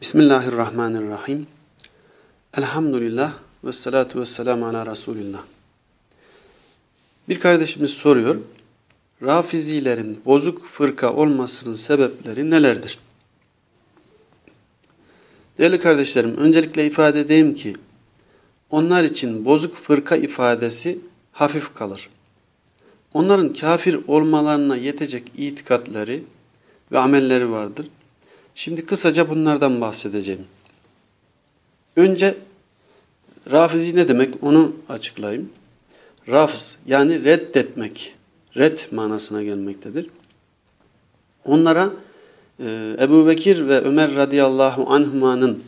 Bismillahirrahmanirrahim. Elhamdülillah ve salatu ve selamu ala Resulillah. Bir kardeşimiz soruyor. Rafizilerin bozuk fırka olmasının sebepleri nelerdir? Değerli kardeşlerim, öncelikle ifade edeyim ki, onlar için bozuk fırka ifadesi hafif kalır. Onların kafir olmalarına yetecek itikatları ve amelleri vardır. Şimdi kısaca bunlardan bahsedeceğim. Önce rafizi ne demek onu açıklayayım. Rafz yani reddetmek, red manasına gelmektedir. Onlara e, Ebu Bekir ve Ömer radıyallahu anhümanın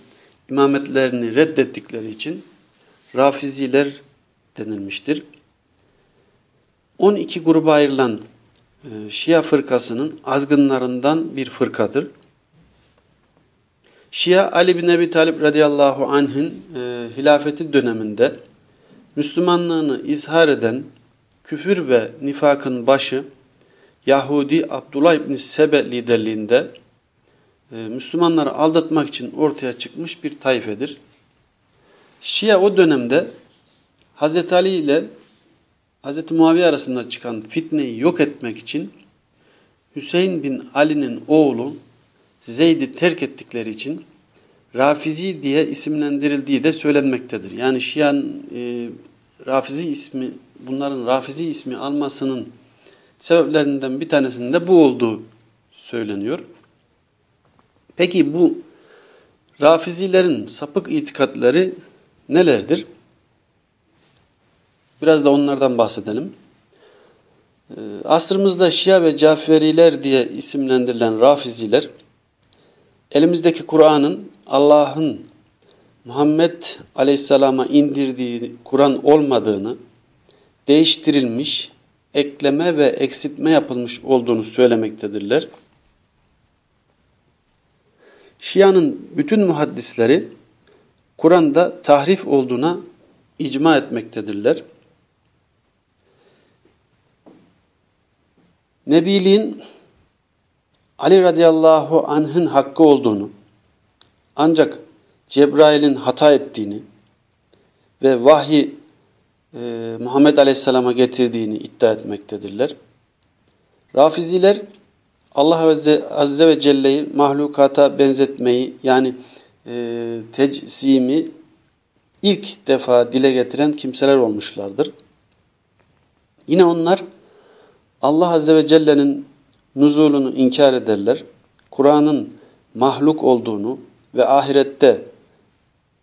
imametlerini reddettikleri için rafiziler denilmiştir. 12 gruba ayrılan e, Şia fırkasının azgınlarından bir fırkadır. Şia Ali bin Ebi Talip radıyallahu anh'ın e, hilafeti döneminde Müslümanlığını izhar eden küfür ve nifakın başı Yahudi Abdullah İbni Sebe liderliğinde e, Müslümanları aldatmak için ortaya çıkmış bir taifedir. Şia o dönemde Hz. Ali ile Hz. Muaviye arasında çıkan fitneyi yok etmek için Hüseyin bin Ali'nin oğlu Zeyd'i terk ettikleri için Rafizi diye isimlendirildiği de söylenmektedir. Yani Şia'nın e, Rafizi ismi, bunların Rafizi ismi almasının sebeplerinden bir tanesinin de bu olduğu söyleniyor. Peki bu Rafizilerin sapık itikatları nelerdir? Biraz da onlardan bahsedelim. E, asrımızda Şia ve Caferiler diye isimlendirilen Rafiziler elimizdeki Kur'an'ın Allah'ın Muhammed Aleyhisselam'a indirdiği Kur'an olmadığını, değiştirilmiş, ekleme ve eksiltme yapılmış olduğunu söylemektedirler. Şia'nın bütün muhaddisleri Kur'an'da tahrif olduğuna icma etmektedirler. Nebiliğin Ali radıyallahu anh'ın hakkı olduğunu, ancak Cebrail'in hata ettiğini ve vahyi e, Muhammed aleyhisselama getirdiğini iddia etmektedirler. Rafiziler Allah Azze ve Celle'yi mahlukata benzetmeyi yani e, tecsimi ilk defa dile getiren kimseler olmuşlardır. Yine onlar Allah Azze ve Celle'nin nuzulunu inkar ederler. Kur'an'ın mahluk olduğunu ve ahirette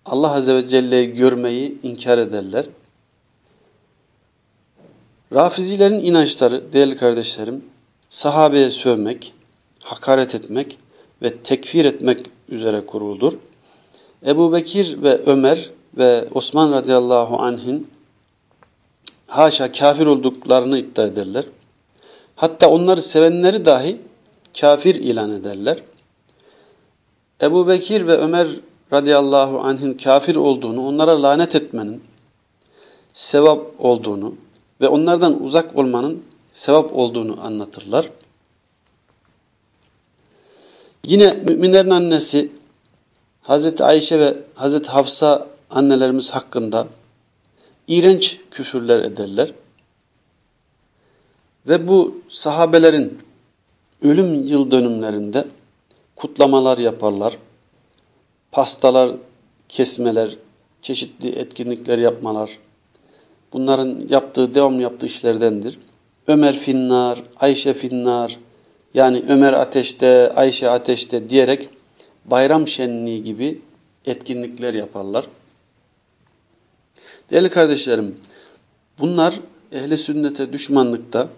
Allah Azze ve Celle'yi görmeyi inkar ederler. Rafizilerin inançları değerli kardeşlerim sahabeye sövmek, hakaret etmek ve tekfir etmek üzere kuruldur. Ebu Bekir ve Ömer ve Osman radıyallahu anh'in haşa kafir olduklarını iddia ederler. Hatta onları sevenleri dahi kafir ilan ederler. Ebu Bekir ve Ömer radıyallahu anh'in kafir olduğunu, onlara lanet etmenin sevap olduğunu ve onlardan uzak olmanın sevap olduğunu anlatırlar. Yine müminlerin annesi Hazreti Ayşe ve Hazreti Hafsa annelerimiz hakkında iğrenç küfürler ederler. Ve bu sahabelerin ölüm yıl dönümlerinde kutlamalar yaparlar. Pastalar, kesmeler, çeşitli etkinlikler yapmalar. Bunların yaptığı, devam yaptığı işlerdendir. Ömer finnar, Ayşe finnar, yani Ömer ateşte, Ayşe ateşte diyerek bayram şenliği gibi etkinlikler yaparlar. Değerli kardeşlerim, bunlar ehli sünnete düşmanlıkta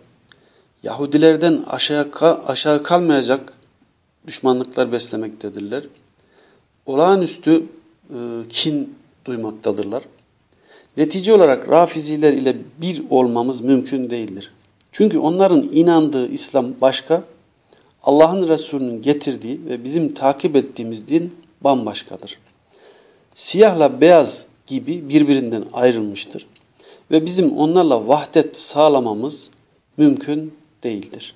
Yahudilerden aşağı, aşağı kalmayacak düşmanlıklar beslemektedirler. Olağanüstü e, kin duymaktadırlar. Netice olarak Rafiziler ile bir olmamız mümkün değildir. Çünkü onların inandığı İslam başka, Allah'ın Resulü'nün getirdiği ve bizim takip ettiğimiz din bambaşkadır. Siyahla beyaz gibi birbirinden ayrılmıştır. Ve bizim onlarla vahdet sağlamamız mümkün değildir.